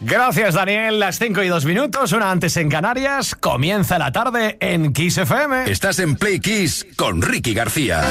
Gracias, Daniel. Las 5 y 2 minutos, una antes en Canarias. Comienza la tarde en Kiss FM. Estás en Play Kiss con Ricky García.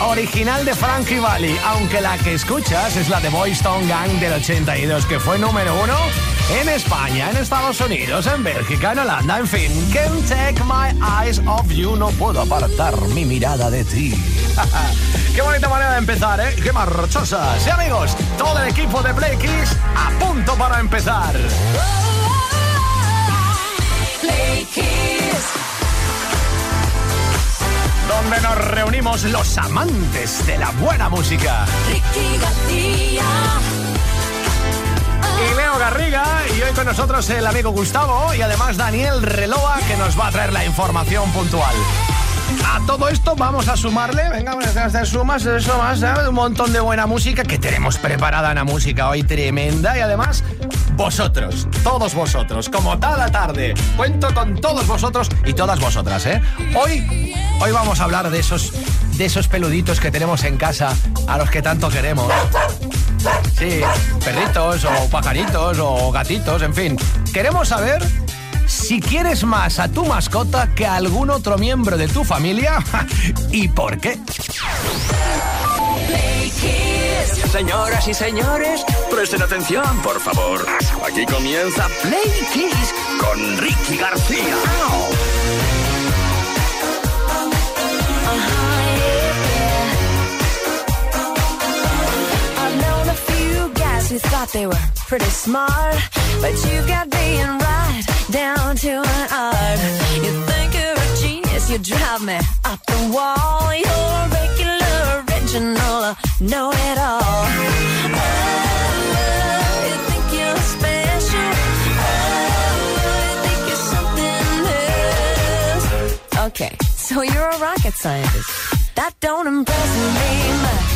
Original de Frankie Valli, aunque la que escuchas es la de Boys Gang del 82, que fue número uno en España, en Estados Unidos, en Bélgica, en Holanda, en fin. Can't take my eyes off you, no puedo apartar mi mirada de ti. Qué bonita manera de empezar, ¿eh? Qué marchosa. Sí, amigos, todo el equipo de Play Kiss a punto para empezar. Play donde nos reunimos los amantes de la buena música. Ricky García. Y Leo Garriga, y hoy con nosotros el amigo Gustavo y además Daniel Reloa que nos va a traer la información puntual. A todo esto vamos a sumarle, venga, vamos a hacer sumas, sumas, un montón de buena música que tenemos preparada una música hoy tremenda y además vosotros, todos vosotros, como cada tarde. Cuento con todos vosotros y todas vosotras, ¿eh? Hoy, hoy vamos a hablar de esos, de esos peluditos que tenemos en casa, a los que tanto queremos. Sí, perritos o pajaritos o gatitos, en fin. Queremos saber si quieres más a tu mascota que a algún otro miembro de tu familia y por qué. Señoras y señores, presten atención, por favor. Aquí comienza Play Kiss con Ricky García. Thought they were pretty smart, but you got being right. down to an art. You think you're a genius, you drive me up the wall. You're regular, original, know it all. Okay, so you're a rocket scientist. That don't impress me much.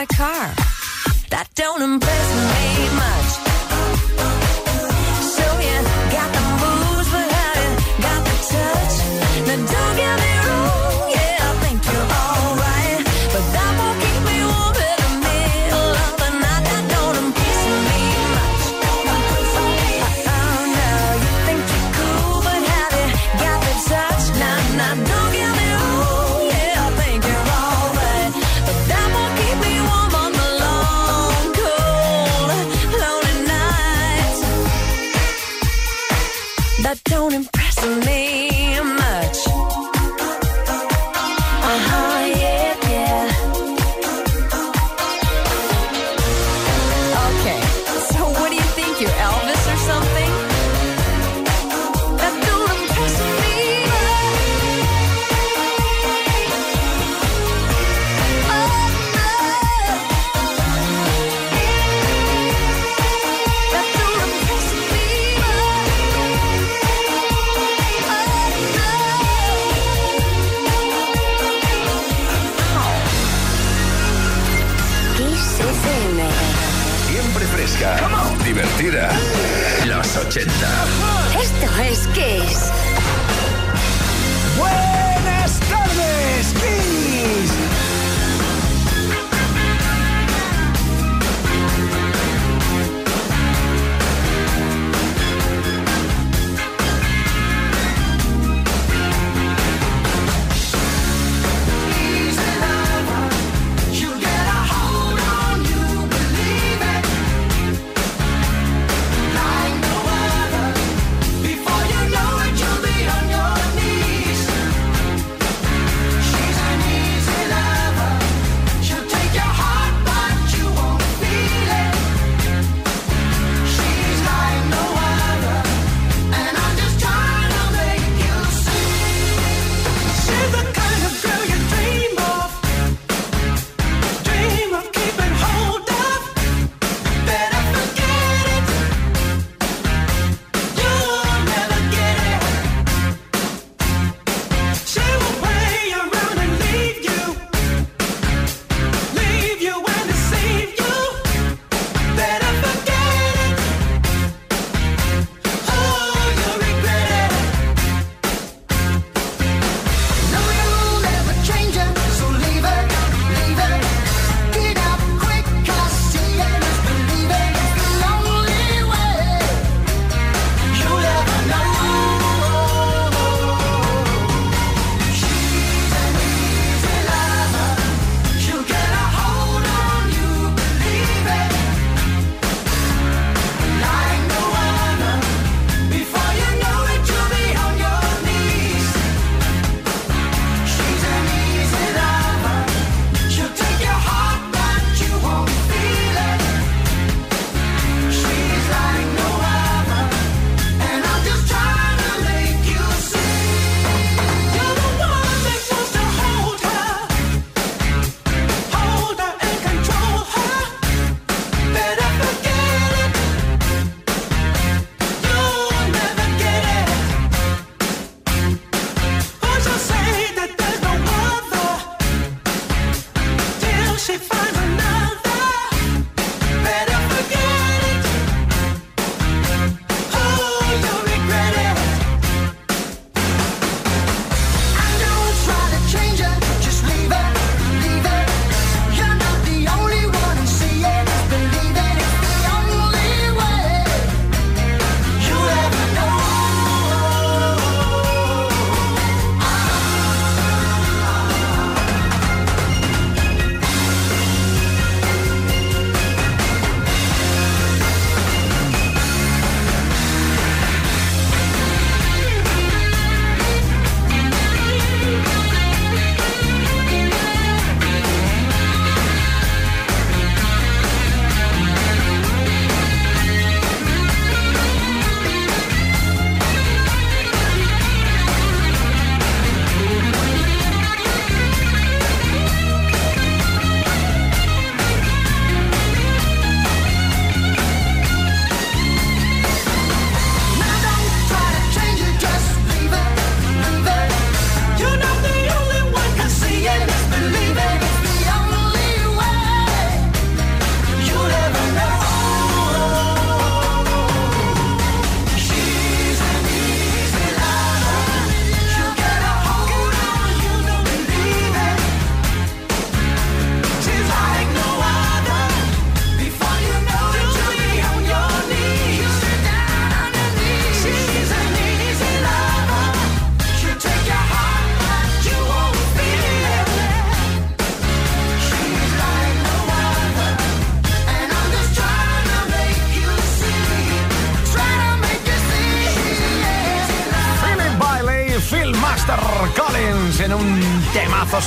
got a car that don't embrace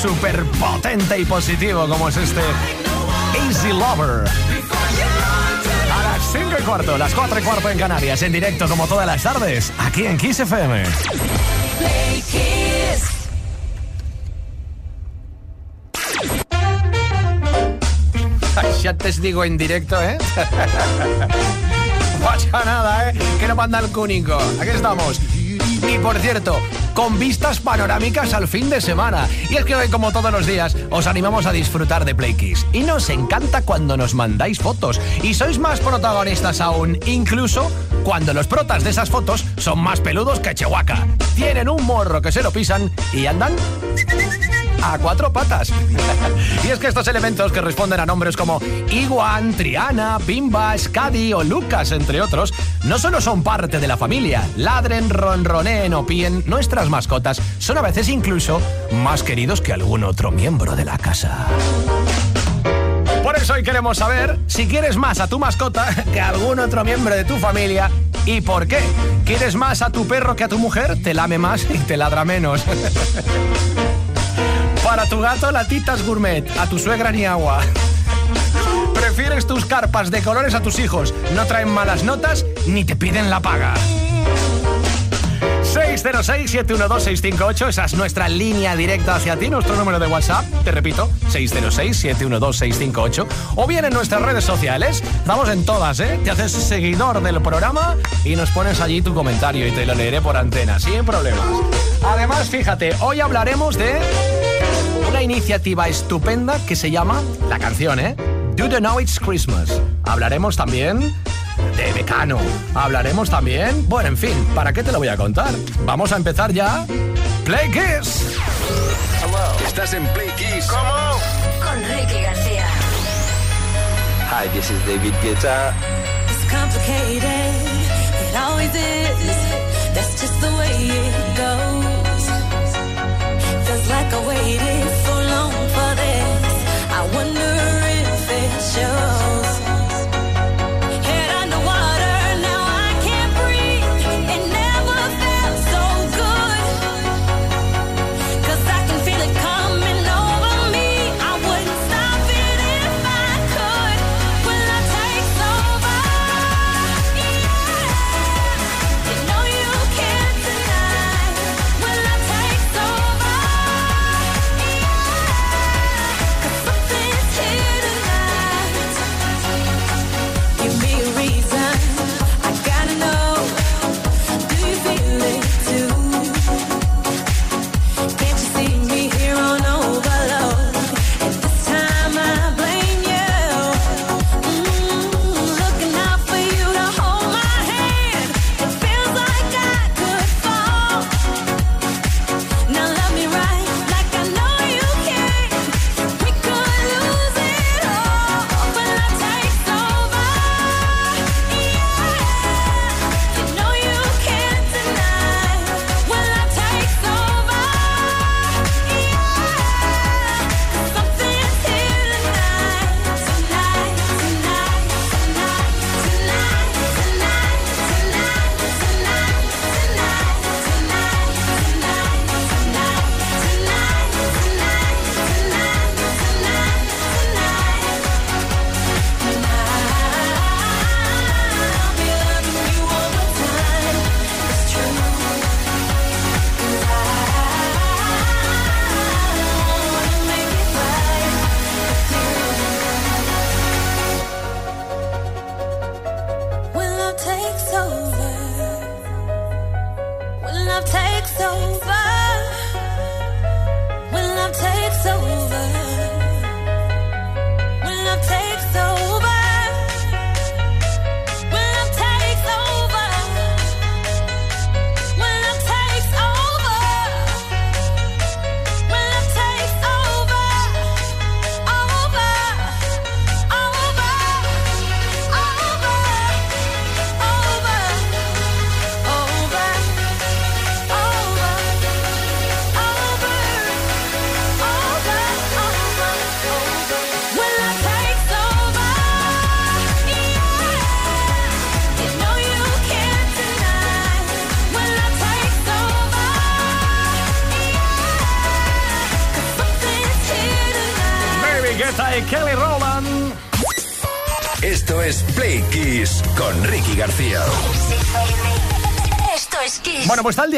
súper potente y positivo como es este Easy Lover. A las 5 y cuarto, las 4 y cuarto en Canarias, en directo como todas las tardes, aquí en Kiss FM. Ya te digo en directo, ¿eh? No pasa nada, ¿eh? Que no manda el cúnico. Aquí estamos. Y por cierto, con vistas panorámicas al fin de semana. Y es que hoy, como todos los días, os animamos a disfrutar de Play Kiss. Y nos encanta cuando nos mandáis fotos. Y sois más protagonistas aún, incluso cuando los protas de esas fotos son más peludos que Chihuahua. Tienen un morro que se lo pisan y andan a cuatro patas. y es que estos elementos que responden a nombres como Iguan, Triana, Pimba, Scadi o Lucas, entre otros, no solo son parte de la familia, ladren, ronroneen o píen, nuestras mascotas son a veces incluso más queridos que algún otro miembro de la casa. Por eso hoy queremos saber si quieres más a tu mascota que a algún otro miembro de tu familia y por qué. ¿Quieres más a tu perro que a tu mujer? Te lame más y te ladra menos. Para tu gato, latitas gourmet. A tu suegra ni agua. ¿Prefieres tus carpas de colores a tus hijos? No traen malas notas ni te piden la paga. 606-712-658, esa es nuestra línea directa hacia ti, nuestro número de WhatsApp, te repito, 606-712-658, o bien en nuestras redes sociales, estamos en todas, ¿eh? Te haces seguidor del programa y nos pones allí tu comentario y te lo leeré por antena, sin problemas. Además, fíjate, hoy hablaremos de una iniciativa estupenda que se llama, la canción, ¿eh? Do You Know It's Christmas. Hablaremos también de Mecano. Hablaremos también, bueno, en fin, ¿para qué te lo voy a contar? Vamos a empezar ya. Play Kiss. Estás en Play Kiss. Con Ricky García. Hi, this is David Guetta. It's complicated. It always is. That's just the way it goes. Feels like I waited for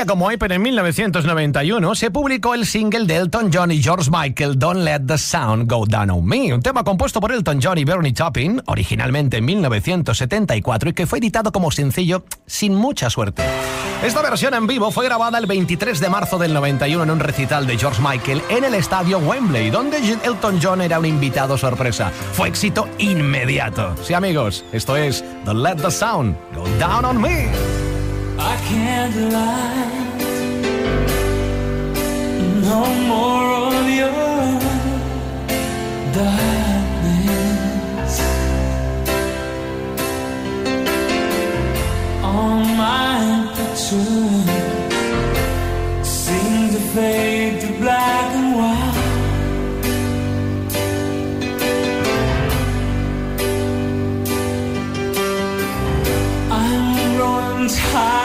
como hoy, pero en 1991, se publicó el single de Elton John y George Michael, Don't Let the Sound Go Down on Me, un tema compuesto por Elton John y Bernie Taupin, originalmente en 1974 y que fue editado como sencillo sin mucha suerte. Esta versión en vivo fue grabada el 23 de marzo del 91 en un recital de George Michael en el estadio Wembley, donde Elton John era un invitado sorpresa. Fue éxito inmediato. Sí, amigos, esto es Don't Let the Sound Go Down on Me. I can't lie. No more of your darkness. All my pictures seem to fade to black and white. I'm growing tired,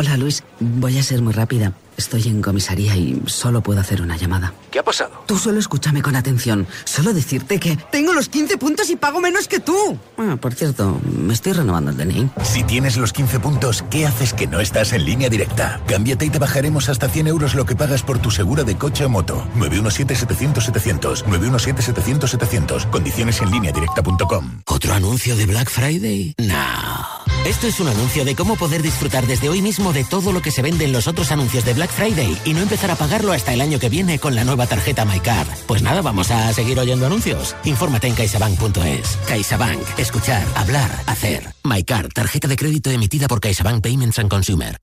Hola Luis, voy a ser muy rápida. Estoy en comisaría y solo puedo hacer una llamada. ¿qué ha pasado? Tú solo escúchame con atención. Solo decirte que tengo los 15 puntos y pago menos que tú. Ah, por cierto, me estoy renovando el DNI. Si tienes los 15 puntos, ¿qué haces que no estás en línea directa? Cámbiate y te bajaremos hasta 100 euros lo que pagas por tu segura de coche o moto. 917-700-700. 917-700-700. Condiciones en línea directa.com. ¿Otro anuncio de Black Friday? No. Esto es un anuncio de cómo poder disfrutar desde hoy mismo de todo lo que se vende en los otros anuncios de Black Friday y no empezar a pagarlo hasta el año que viene con la nueva tarjeta MyCard. Pues nada, vamos a seguir oyendo anuncios. Infórmate en caixabank.es. CaixaBank. Escuchar, hablar, hacer. MyCard, tarjeta de crédito emitida por CaixaBank Payments and Consumer.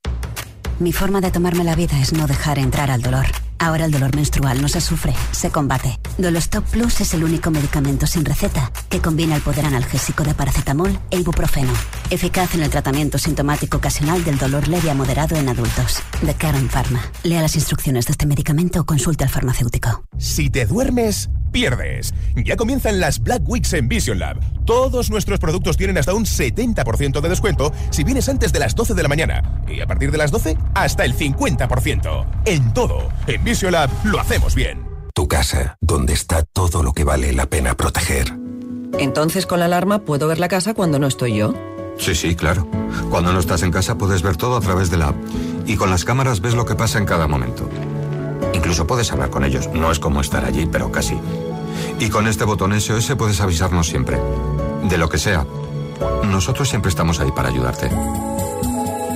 Mi forma de tomarme la vida es no dejar entrar al dolor. Ahora el dolor menstrual no se sufre, se combate. Dolostop Plus es el único medicamento sin receta que combina el poder analgésico de paracetamol e ibuprofeno. Eficaz en el tratamiento sintomático ocasional del dolor leve a moderado en adultos. De Karen Pharma. Lea las instrucciones de este medicamento o consulte al farmacéutico. Si te duermes, pierdes. Ya comienzan las Black Weeks en Vision Lab. Todos nuestros productos tienen hasta un 70% de descuento si vienes antes de las 12 de la mañana. Y a partir de las 12, hasta el 50%. En todo. En Visiolab lo hacemos bien. Tu casa, donde está todo lo que vale la pena proteger. Entonces con la alarma puedo ver la casa cuando no estoy yo. Sí, sí, claro. Cuando no estás en casa puedes ver todo a través de la app. Y con las cámaras ves lo que pasa en cada momento. Incluso puedes hablar con ellos. No es como estar allí, pero casi. Y con este botón SOS puedes avisarnos siempre. De lo que sea. Nosotros siempre estamos ahí para ayudarte.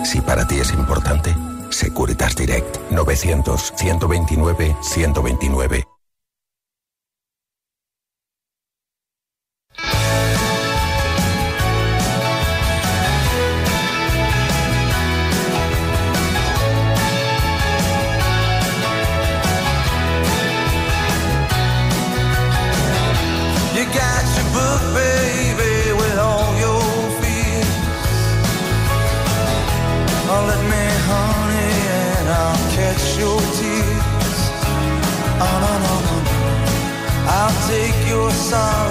Si para ti es importante, Securitas Direct 900 129 129 sorry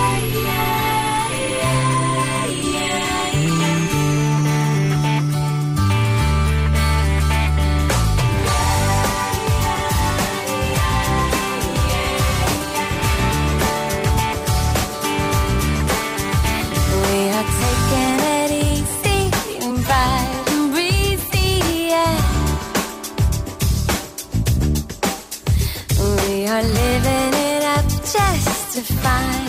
find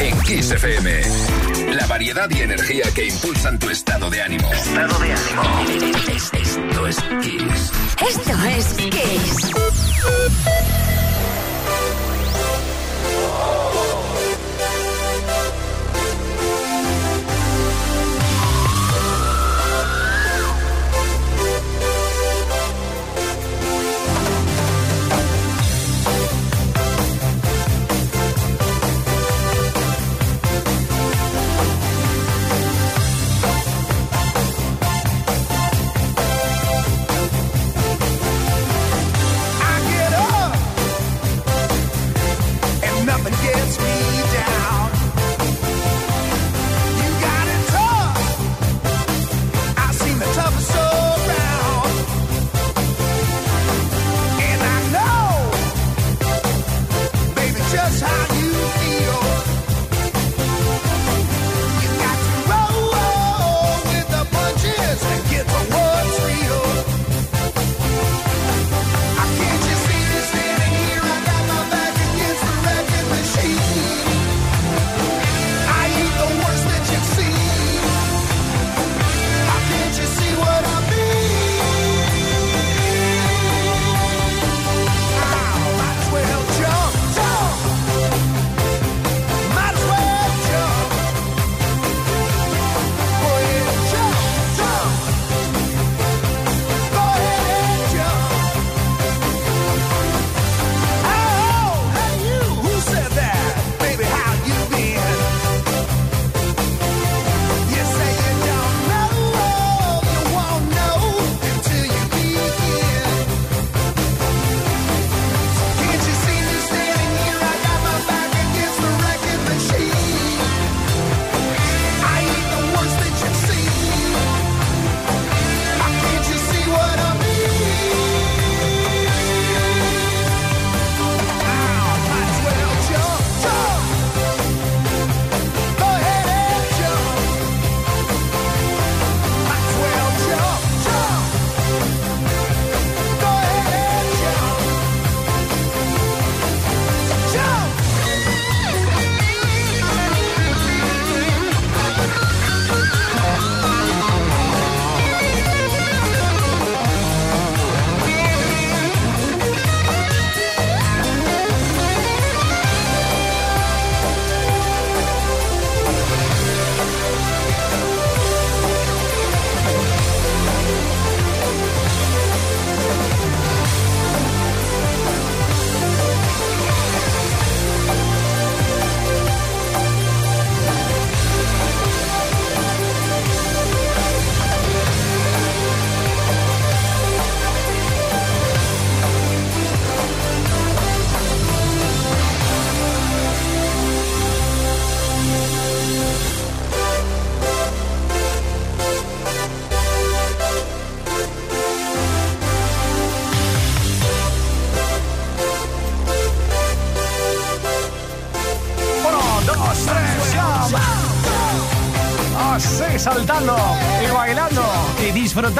en Kiss FM. La variedad y energía que impulsan tu estado de ánimo. Estado de ánimo. Esto es Kiss. Esto es Kiss.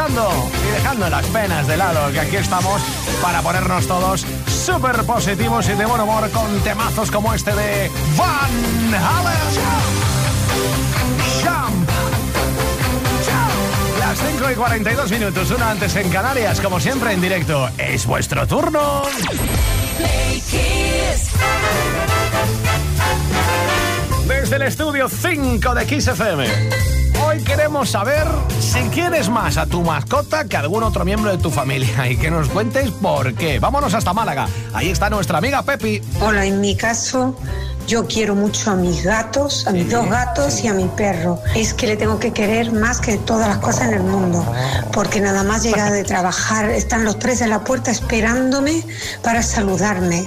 Disfrutando y dejando las penas de lado, que aquí estamos para ponernos todos súper positivos y de buen humor con temazos como este de Van Halen. Jump. Las 5 y 42 minutos, una antes en Canarias, como siempre en directo. Es vuestro turno. Desde el estudio 5 de Kiss FM. Hoy queremos saber si quieres más a tu mascota que a algún otro miembro de tu familia y que nos cuentes por qué. Vámonos hasta Málaga. Ahí está nuestra amiga Pepi. Hola, en mi caso, yo quiero mucho a mis gatos, a mis dos gatos y a mi perro. Es que le tengo que querer más que todas las cosas en el mundo, porque nada más llegar de trabajar, están los tres en la puerta esperándome para saludarme.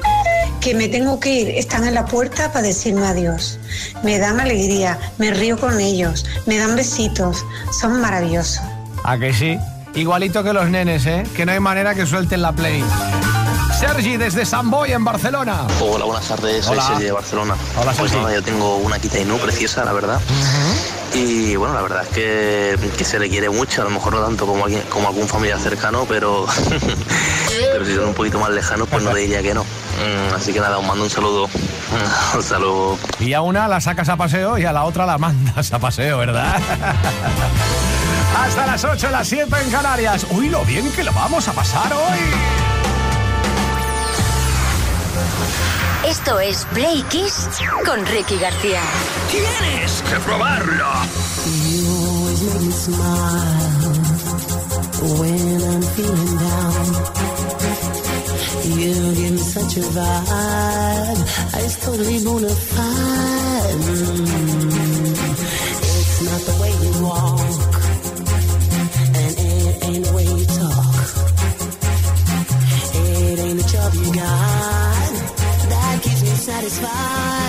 Que me tengo que ir, están en la puerta para decirme adiós. Me dan alegría, me río con ellos, me dan besitos, son maravillosos. ¿A que sí? Igualito que los nenes, ¿eh? Que no hay manera que suelten la play. Sergi desde San Boy en Barcelona. Hola, buenas tardes, soy Hola. Sergi de Barcelona. Hola, Pues Sergi. nada, yo tengo una quita Inu preciosa, la verdad. Y bueno, la verdad es que, que se le quiere mucho, a lo mejor no tanto como, alguien- como algún familiar cercano, pero, pero si son un poquito más lejanos, pues no diría que no. Mm, Así que nada, os mando un saludo. Un saludo. Y a una la sacas a paseo y a la otra la mandas a paseo, ¿verdad? Hasta las 8, las 7 en Canarias. Uy, lo bien que lo vamos a pasar hoy. Esto es Play Kiss con Ricky García. Tienes que probarlo. You always make me smile when I'm feeling down. You give me such a vibe. It's totally bona fide. Mm. It's not the way you walk, and it ain't the way you talk. It ain't the job you got that keeps me satisfied.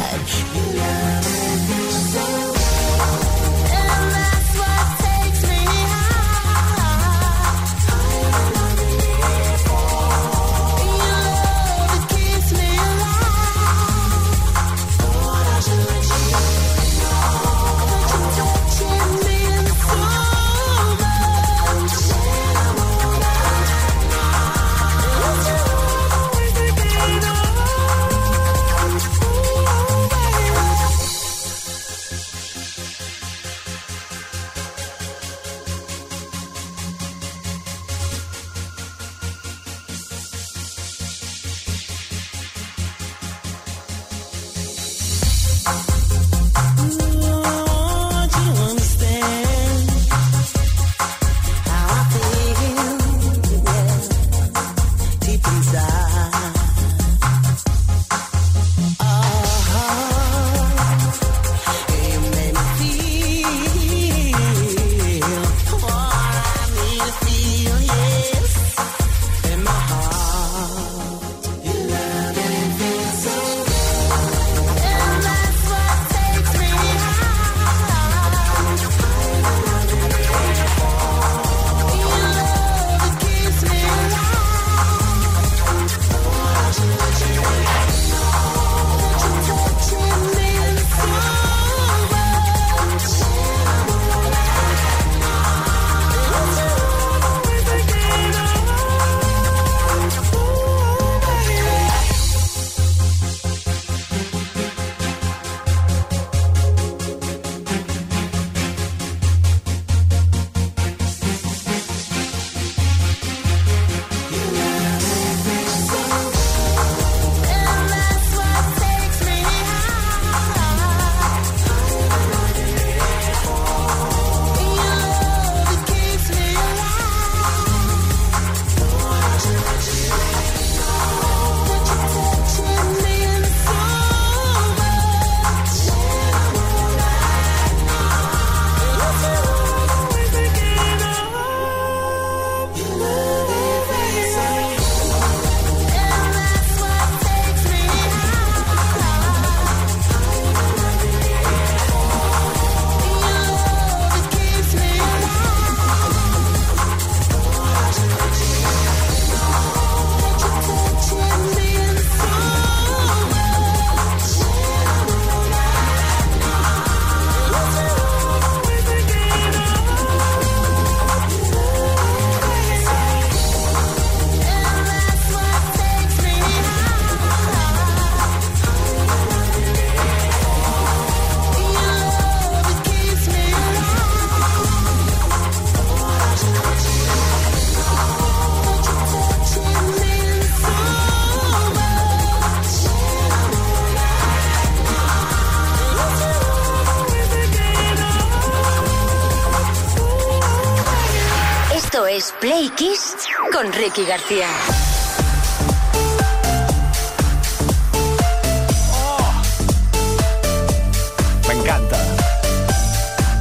Me encanta.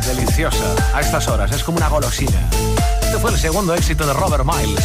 Deliciosa. A estas horas. Es como una golosina. Este fue el segundo éxito de Robert Miles.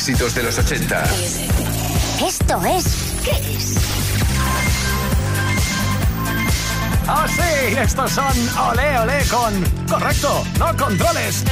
Éxitos de los 80. Esto es Kiss. Ah, sí, estos son Ole Ole con... Correcto, no controles.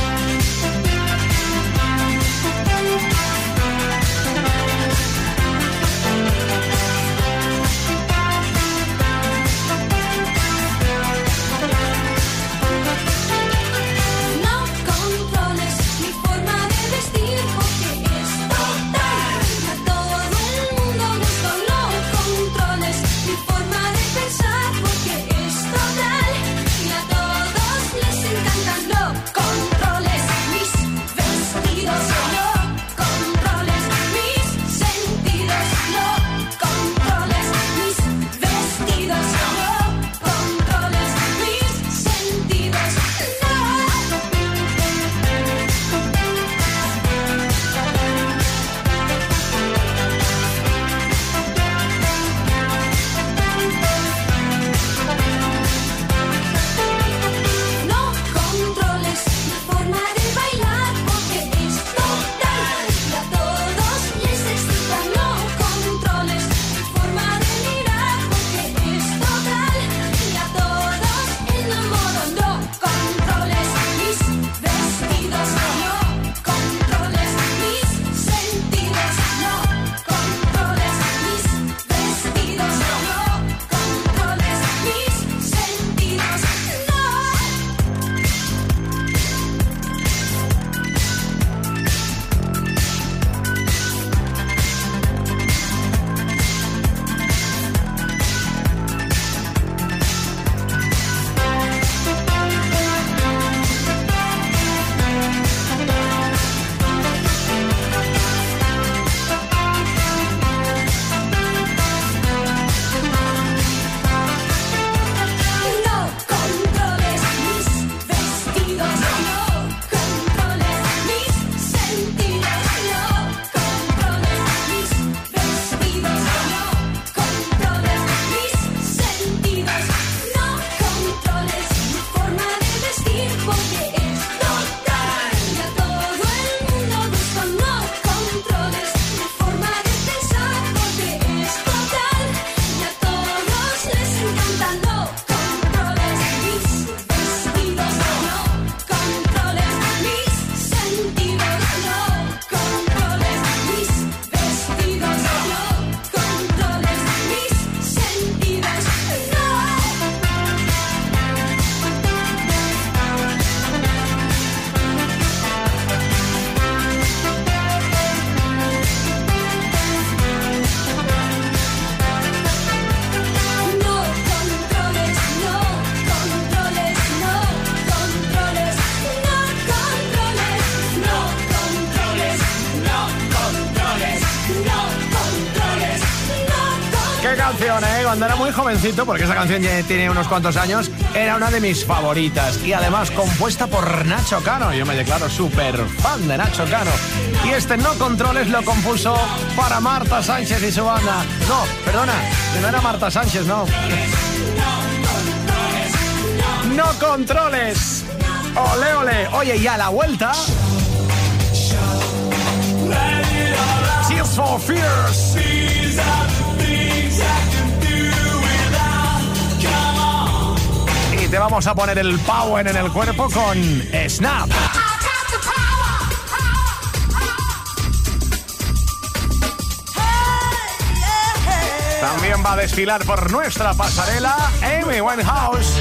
Porque esa canción ya tiene unos cuantos años, era una de mis favoritas. Y además compuesta por Nacho Cano. Yo me declaro súper fan de Nacho Cano. Y este No Controles lo compuso para Marta Sánchez y su banda. No, perdona, que no era Marta Sánchez, no. No Controles. Ole, ole. Oye, y a la vuelta... Tears for Fears. Y te vamos a poner el power en el cuerpo con Snap. También va a desfilar por nuestra pasarela Amy Winehouse.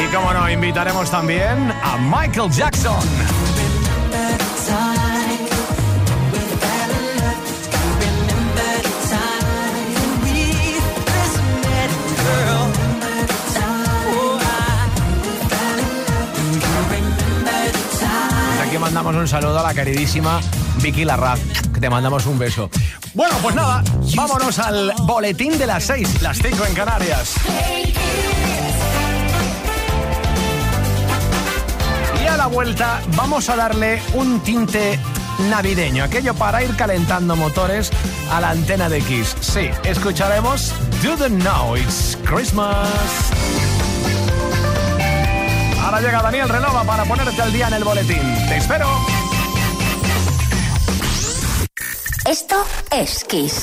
Y como no, invitaremos también a Michael Jackson. Mandamos un saludo a la queridísima Vicky Larraz, que te mandamos un beso. Bueno, pues nada, vámonos al boletín de las 6, las 5 en Canarias. Y a la vuelta vamos a darle un tinte navideño, aquello para ir calentando motores a la antena de Kiss. Sí, escucharemos Do the Know It's Christmas. Ahora llega Daniel Relova para ponerte al día en el boletín. Te espero. Esto es Kiss.